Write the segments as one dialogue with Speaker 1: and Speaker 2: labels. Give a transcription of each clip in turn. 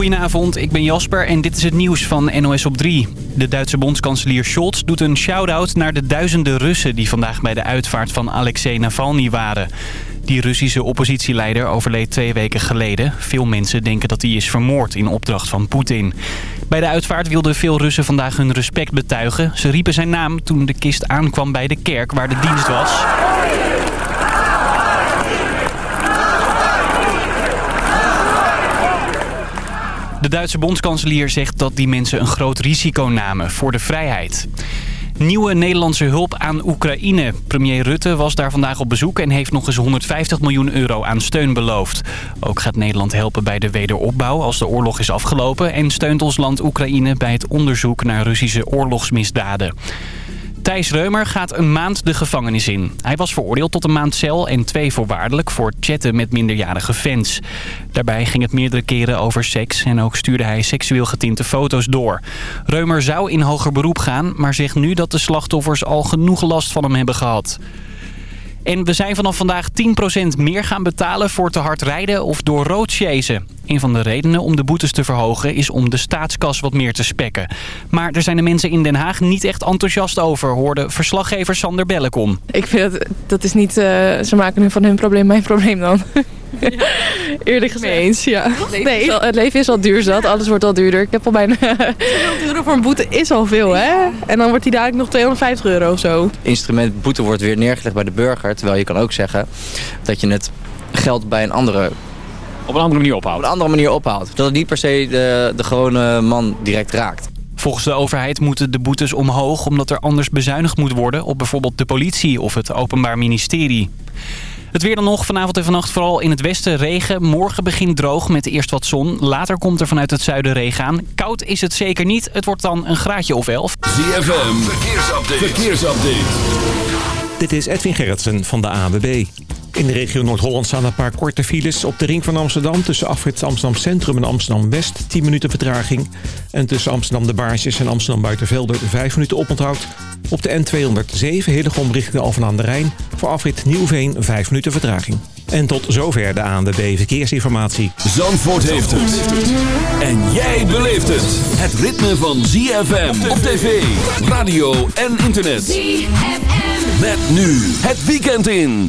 Speaker 1: Goedenavond, ik ben Jasper en dit is het nieuws van NOS op 3. De Duitse bondskanselier Scholz doet een shout-out naar de duizenden Russen... die vandaag bij de uitvaart van Alexei Navalny waren. Die Russische oppositieleider overleed twee weken geleden. Veel mensen denken dat hij is vermoord in opdracht van Poetin. Bij de uitvaart wilden veel Russen vandaag hun respect betuigen. Ze riepen zijn naam toen de kist aankwam bij de kerk waar de dienst was. Duitse bondskanselier zegt dat die mensen een groot risico namen voor de vrijheid. Nieuwe Nederlandse hulp aan Oekraïne. Premier Rutte was daar vandaag op bezoek en heeft nog eens 150 miljoen euro aan steun beloofd. Ook gaat Nederland helpen bij de wederopbouw als de oorlog is afgelopen... en steunt ons land Oekraïne bij het onderzoek naar Russische oorlogsmisdaden. Thijs Reumer gaat een maand de gevangenis in. Hij was veroordeeld tot een maand cel en twee voorwaardelijk voor chatten met minderjarige fans. Daarbij ging het meerdere keren over seks en ook stuurde hij seksueel getinte foto's door. Reumer zou in hoger beroep gaan, maar zegt nu dat de slachtoffers al genoeg last van hem hebben gehad. En we zijn vanaf vandaag 10% meer gaan betalen voor te hard rijden of door rood chasen. Een van de redenen om de boetes te verhogen is om de staatskas wat meer te spekken. Maar er zijn de mensen in Den Haag niet echt enthousiast over, hoorde verslaggever Sander Bellekom.
Speaker 2: Ik vind dat, dat is niet, uh, ze maken nu van hun probleem mijn probleem dan. Ja. Eerlijk gezegd. eens, ja. Het leven, nee. is al, het leven is al duur zat, alles wordt al duurder. Ik heb al bijna... 200 euro voor een boete is al veel, hè? En dan wordt die dadelijk nog 250 euro of zo.
Speaker 3: Instrument boete wordt weer neergelegd bij de burger. Terwijl je kan ook zeggen dat je het geld bij een andere
Speaker 4: op een andere manier ophaalt.
Speaker 3: Op een andere manier ophaalt. Dat het niet per se de, de gewone man direct raakt.
Speaker 1: Volgens de overheid moeten de boetes omhoog omdat er anders bezuinigd moet worden op bijvoorbeeld de politie of het openbaar ministerie. Het weer dan nog. Vanavond en vannacht vooral in het westen regen. Morgen begint droog met eerst wat zon. Later komt er vanuit het zuiden regen aan. Koud is het zeker niet. Het wordt dan een graadje of 11.
Speaker 5: ZFM, verkeersupdate. verkeersupdate.
Speaker 6: Dit is Edwin Gerritsen van de AWB. In de regio Noord-Holland staan een paar korte files. Op de ring van Amsterdam tussen afrit Amsterdam Centrum en Amsterdam West 10 minuten vertraging. En tussen Amsterdam de Baarsjes en Amsterdam Buitenvelder 5 minuten oponthoud. Op de N207 Hillegom richting Alphen aan de Rijn voor afrit Nieuwveen 5 minuten vertraging. En tot zover de ANWB Verkeersinformatie.
Speaker 5: Zandvoort heeft het. En jij beleeft het. Het ritme van ZFM op tv, radio en internet. ZFM. Met nu het weekend in.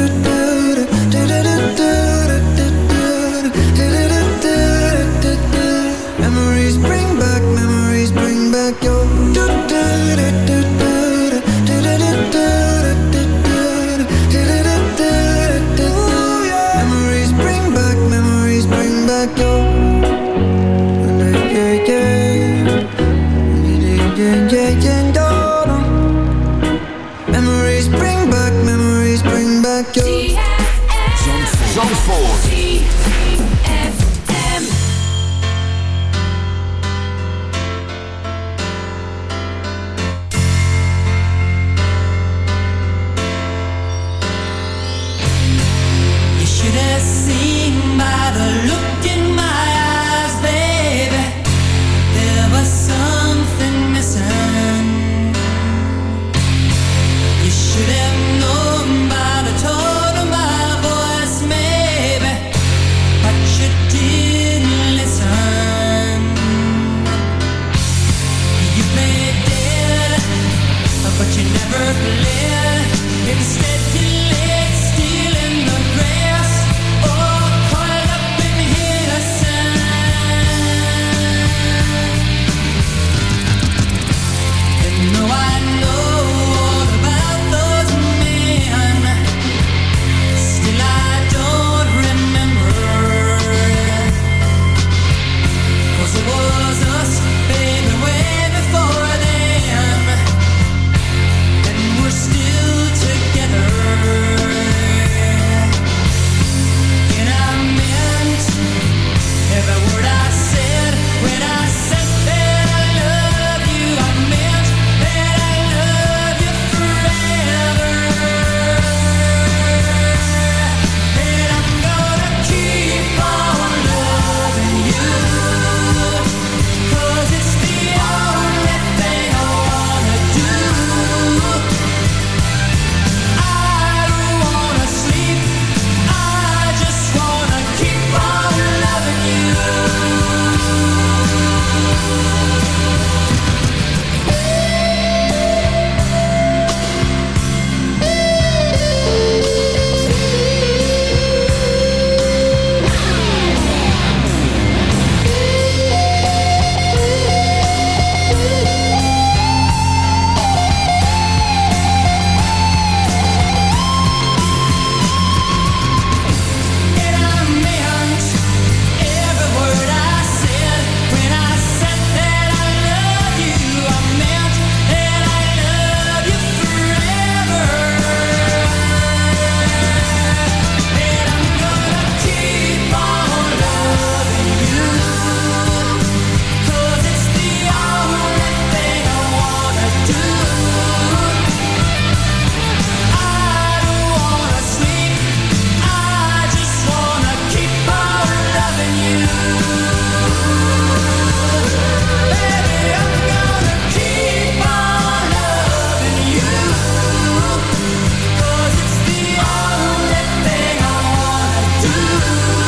Speaker 7: you.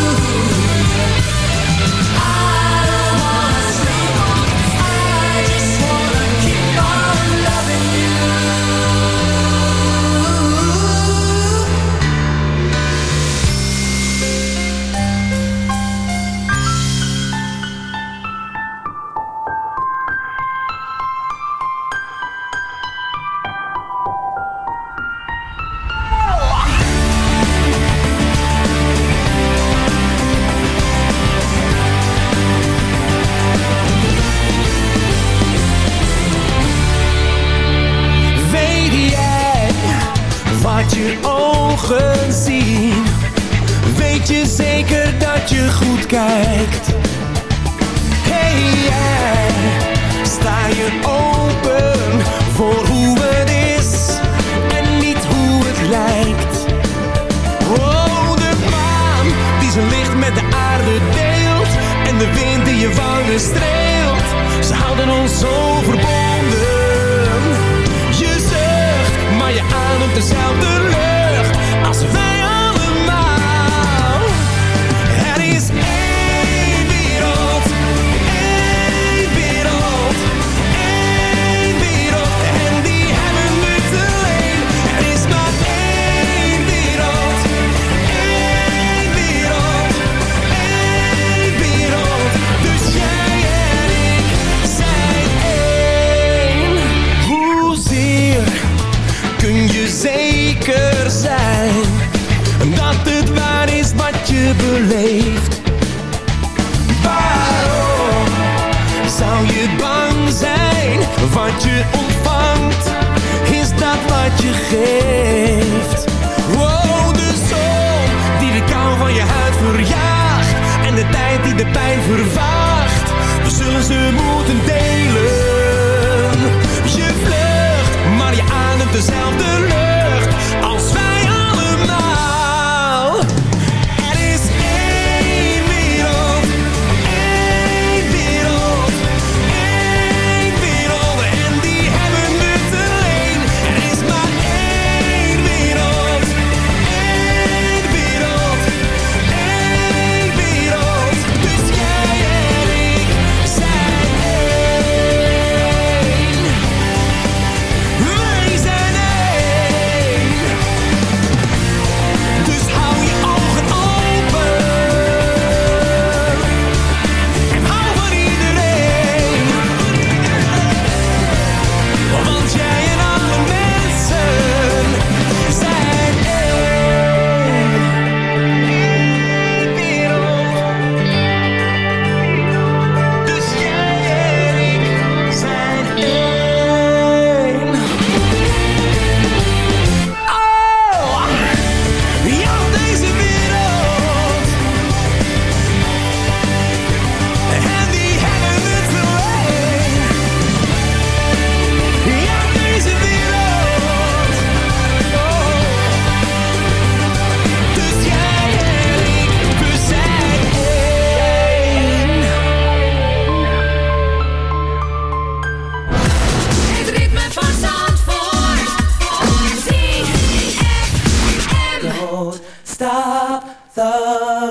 Speaker 8: Vervaagt. We zullen ze moeten delen.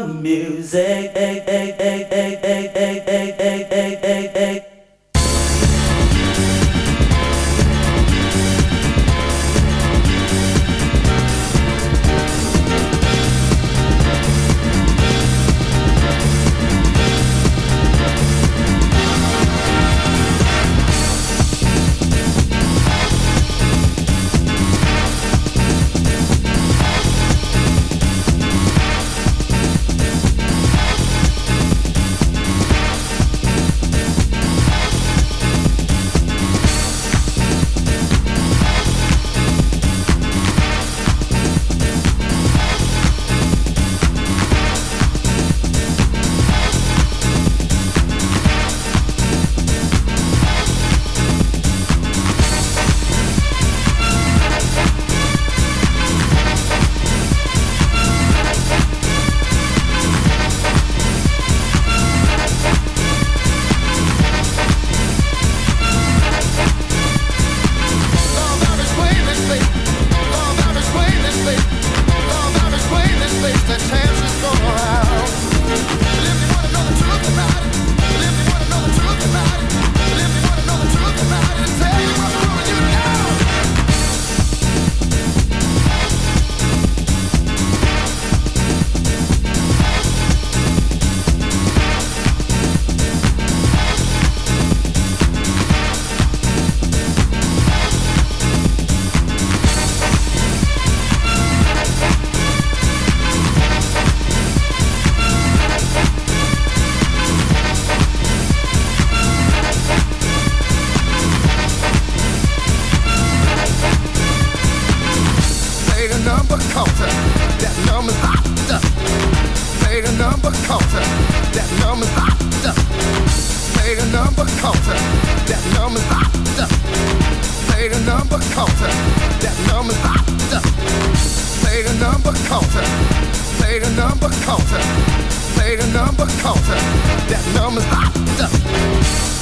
Speaker 8: Music.
Speaker 9: number's hot. Made a number counter. That number's hot. Say a number counter. That number's hot. say a number counter. That number's hot. Say a number counter. say a number counter. say a number counter. That number's hot.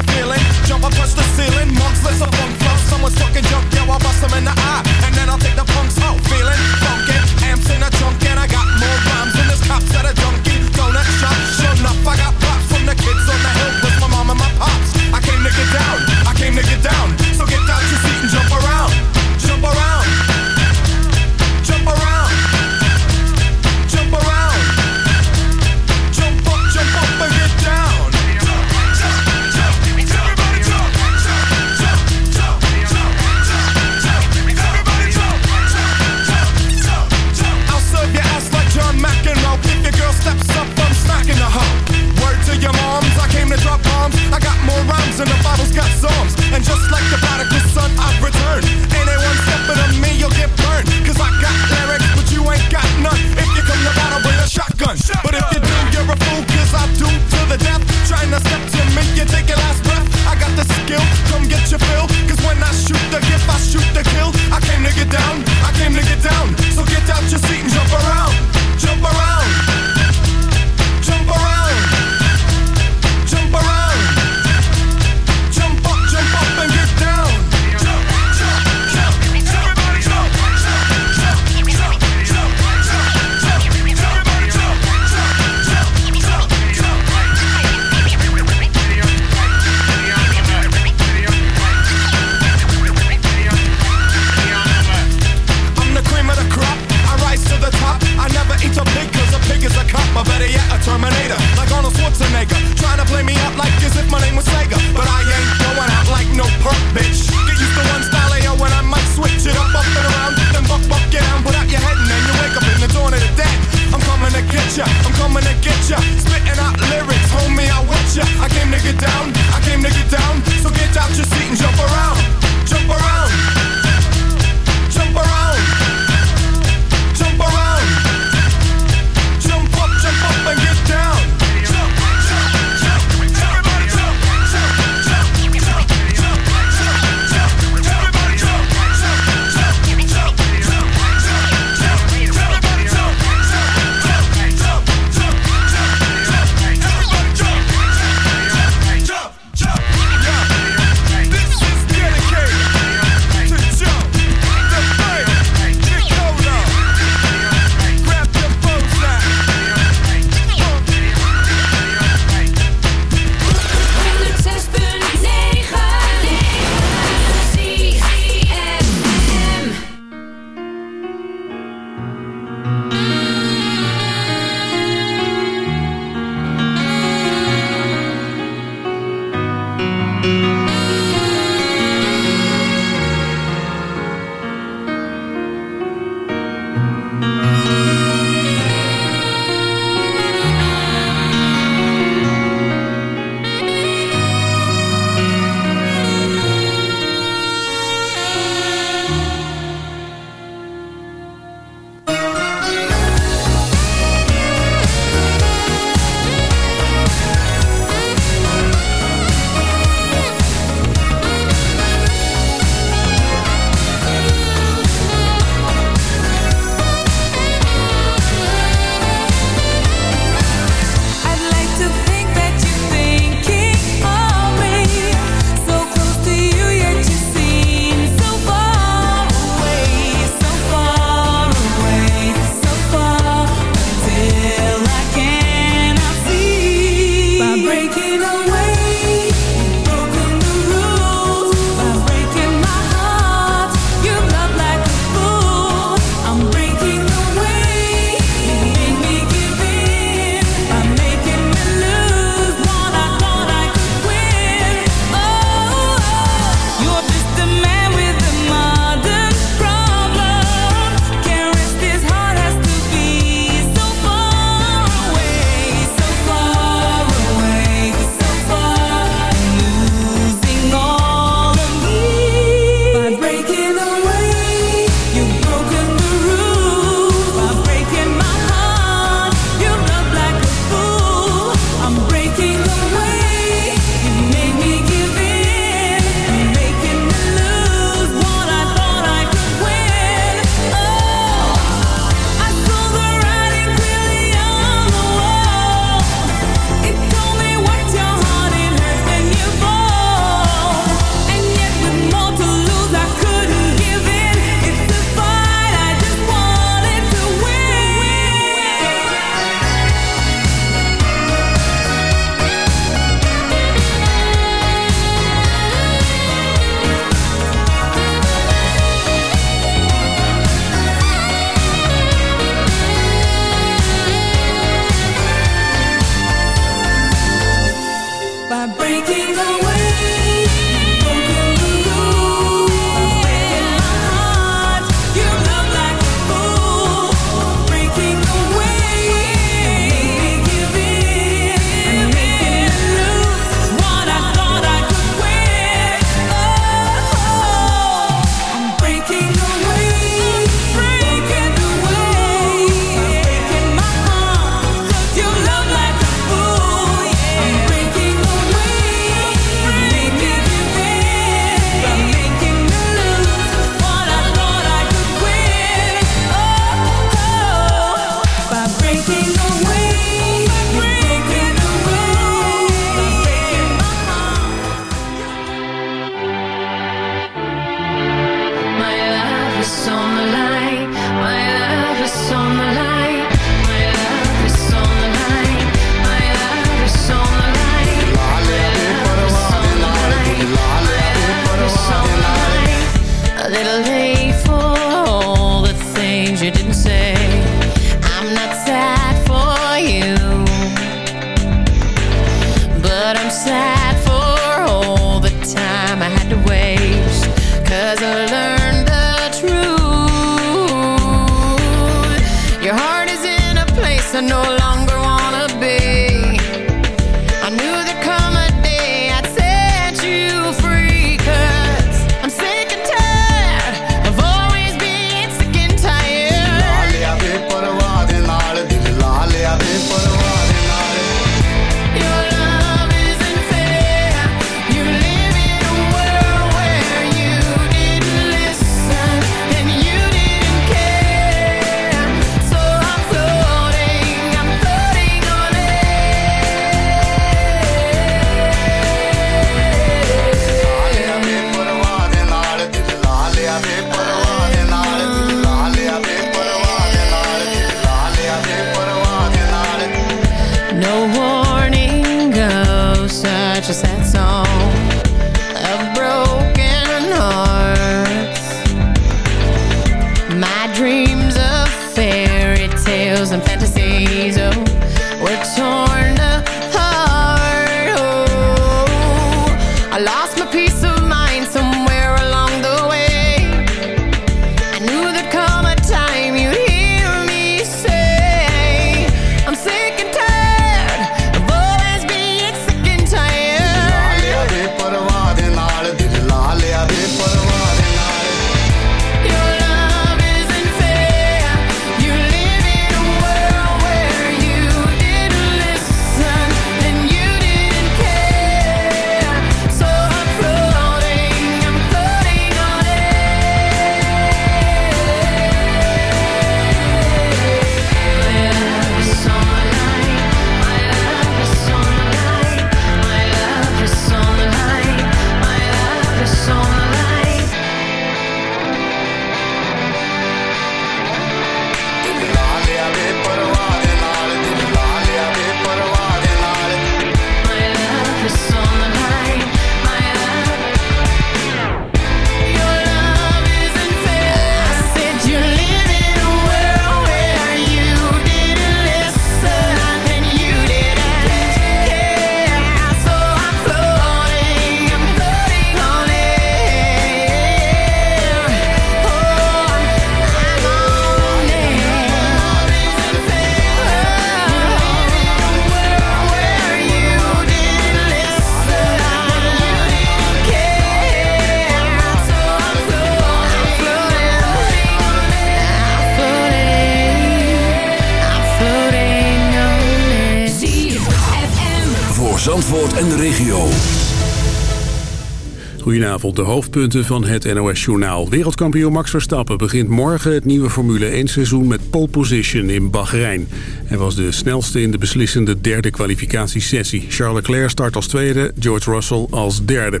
Speaker 10: De
Speaker 11: hoofdpunten van het NOS-journaal. Wereldkampioen Max Verstappen begint morgen het nieuwe Formule 1-seizoen met pole position in Bahrein. Hij was de snelste in de beslissende derde kwalificatiesessie. Charles Leclerc start als tweede, George Russell als derde.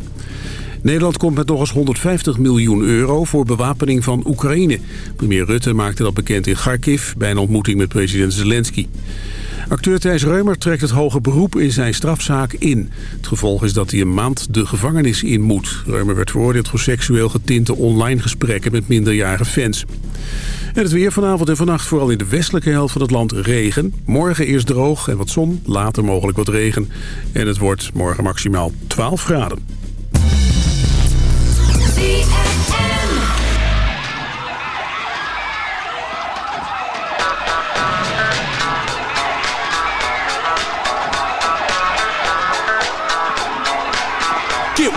Speaker 11: Nederland komt met nog eens 150 miljoen euro voor bewapening van Oekraïne. Premier Rutte maakte dat bekend in Kharkiv bij een ontmoeting met president Zelensky. Acteur Thijs Reumer trekt het hoge beroep in zijn strafzaak in. Het gevolg is dat hij een maand de gevangenis in moet. Reumer werd veroordeeld voor seksueel getinte online gesprekken met minderjarige fans. En het weer vanavond en vannacht vooral in de westelijke helft van het land regen. Morgen eerst droog en wat zon, later mogelijk wat regen. En het wordt morgen maximaal 12 graden.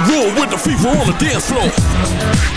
Speaker 10: Real with the fever on the dance floor.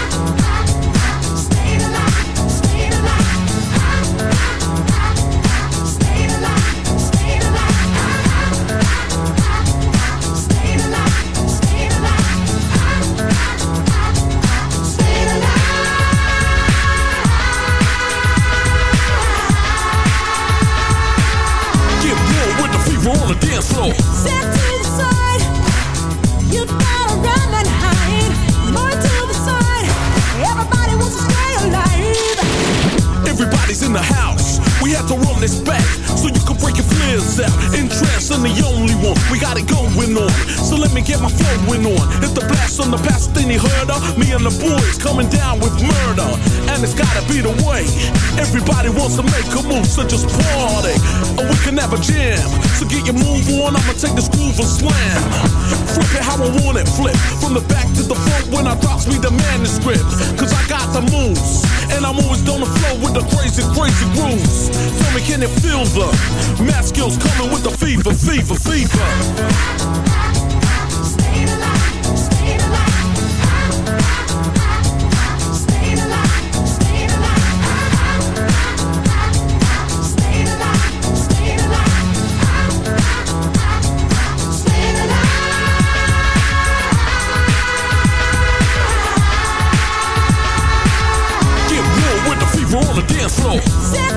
Speaker 10: interest. I'm the only one. We got it going on. So let me get my flowing on. Hit the blast on the past, then he heard her. Me and the boys coming down with murder. And it's gotta be the way. Everybody wants to make a move, so just party. and we can have a jam. So get your move on. I'ma take this groove and slam. Flip it how I want it, flip. From the back to the front when I drops me the manuscript. Cause I got the moves. And I'm always gonna flow with the crazy, crazy grooves. Tell me, can it feel the math skills coming with the fever, fever, fever? Dance floor.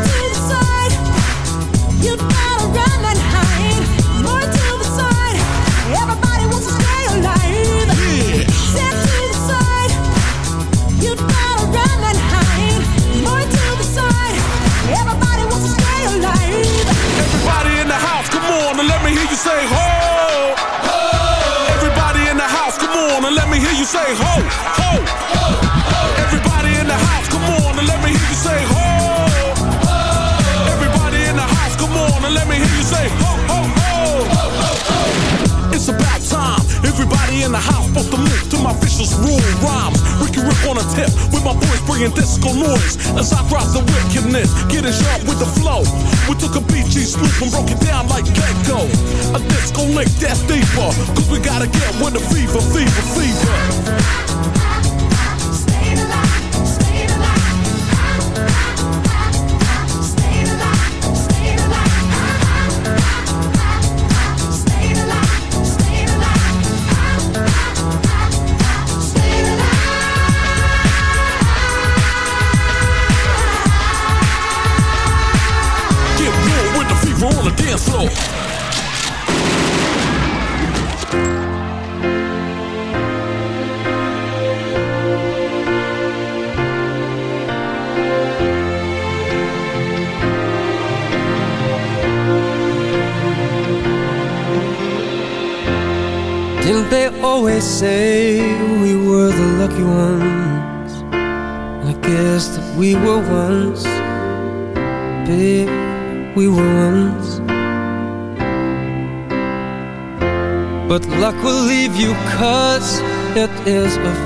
Speaker 7: Everybody
Speaker 10: in the house supposed to my vicious rule rhymes. Ricky Rip on a tip with my boys bringing disco noise as I drop the wickedness. Getting sharp with the flow. We took a BG swoop and broke it down like Gecko. A disco lick that's deeper. Cause we gotta get with the fever, fever, fever.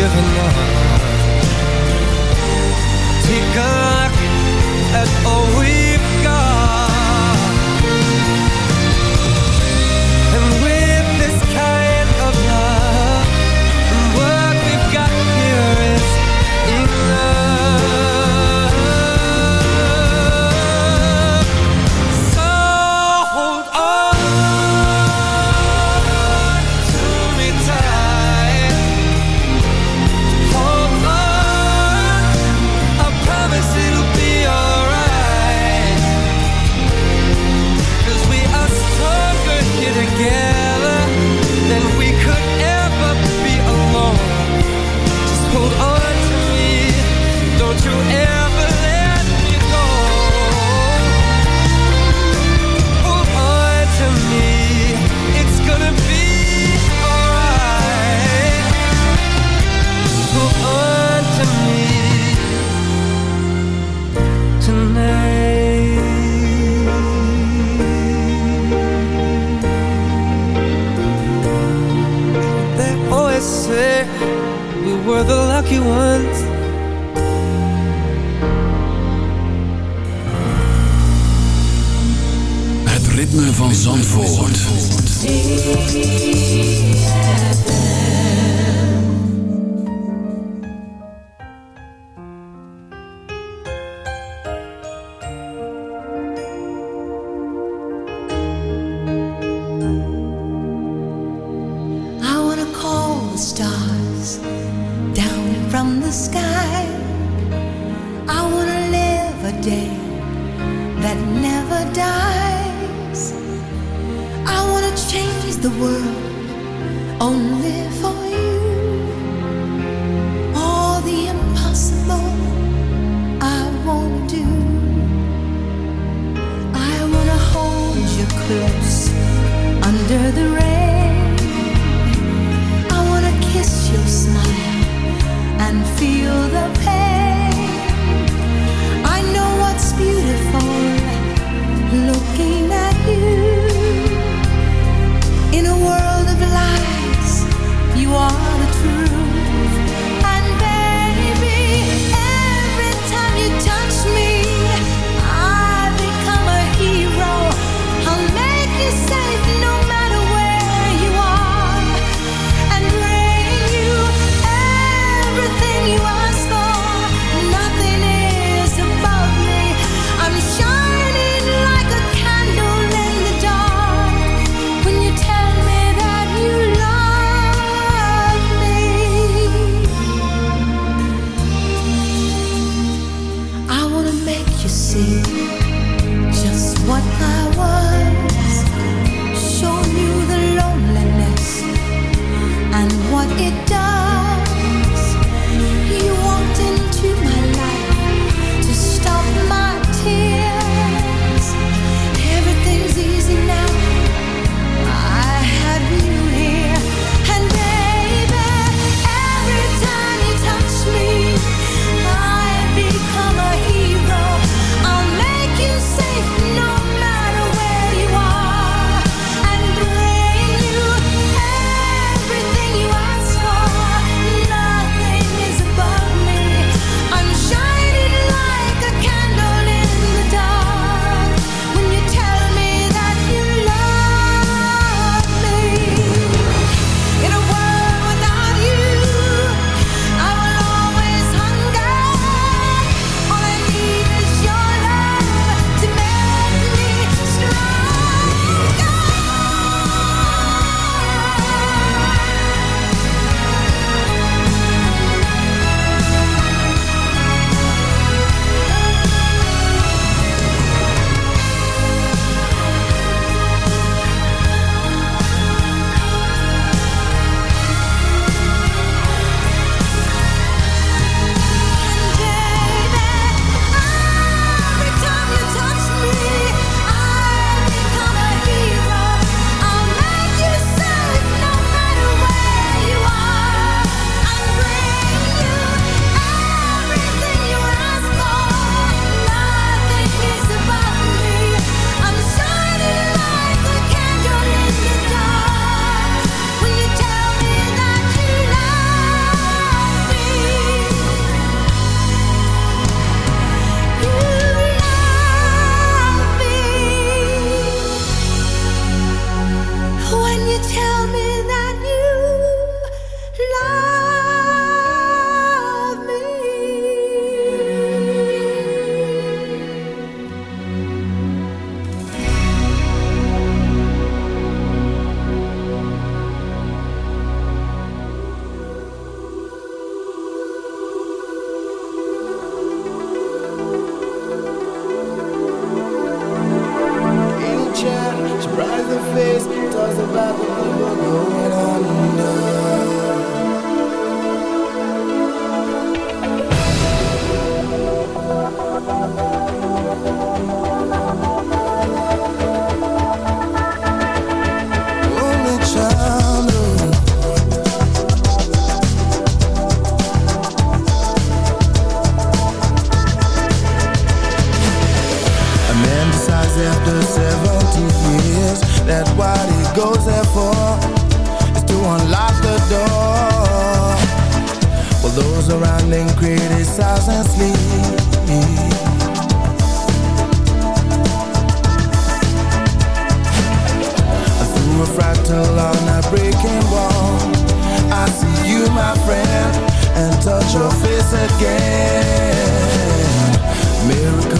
Speaker 8: given up Take a look
Speaker 12: breaking wall. I see you my friend And touch your face again.
Speaker 13: Miracle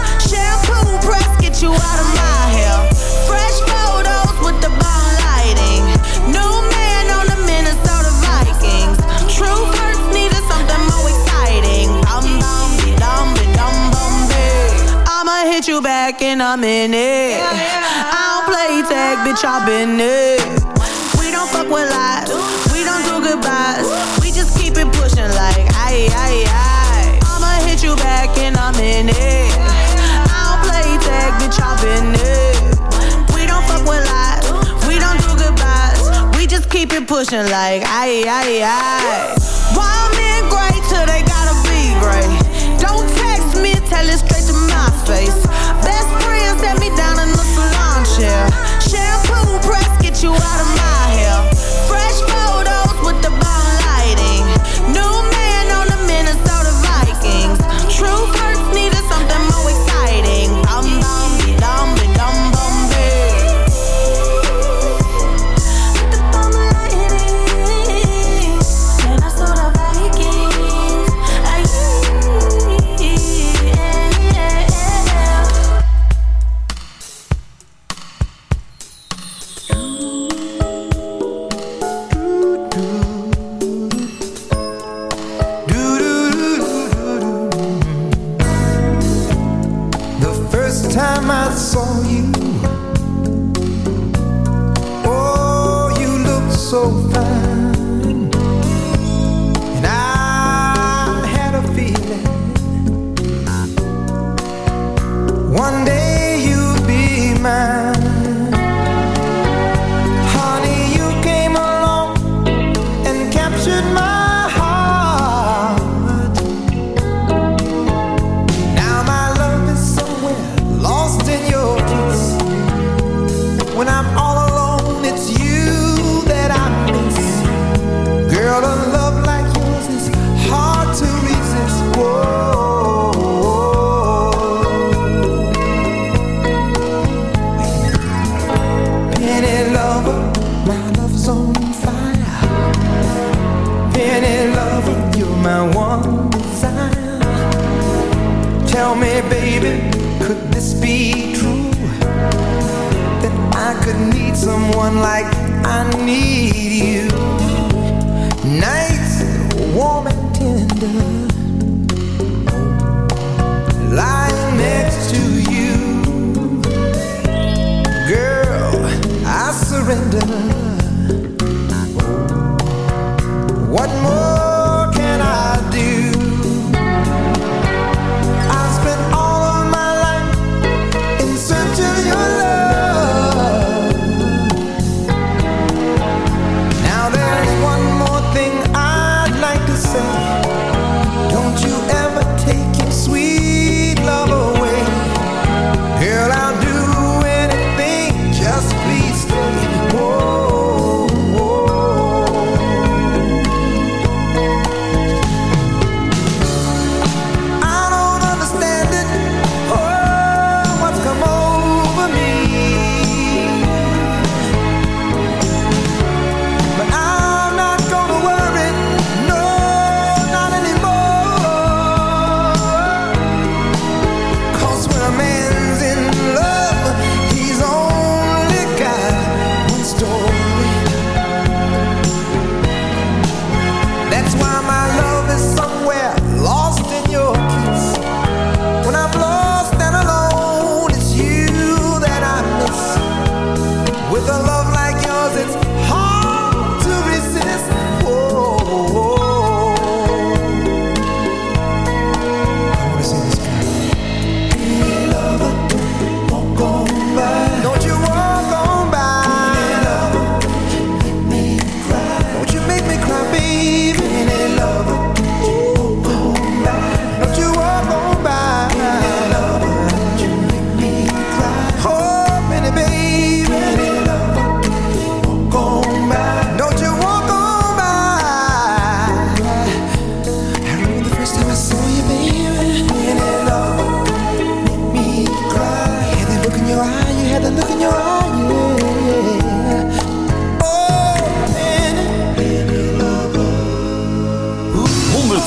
Speaker 13: Shampoo press, get you out of my hair. Fresh photos with the bomb lighting. New man on the Minnesota Vikings. True hurts needed something more exciting. Dum dum be dum be dum bum be. I'ma hit you back in a minute. I don't play tag, bitch, I been it. We don't fuck with lies. We don't do goodbyes. We just keep it pushing like aye aye aye. I'ma hit you back in a minute. Pushing like aye aye aye. Why men great till they gotta be great? Don't text me, tell it straight to my face.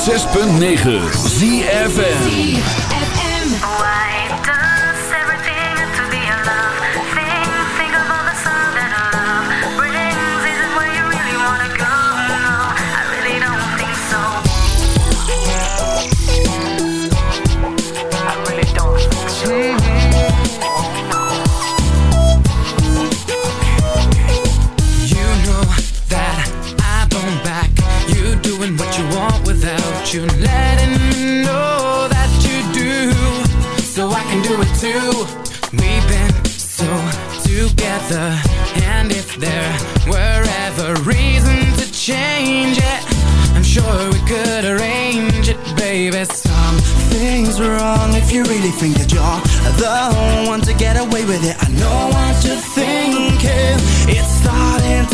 Speaker 13: 106.9 ZFN you
Speaker 14: really think
Speaker 8: that
Speaker 15: you're the one to get away with it? I know what you're thinking. It's starting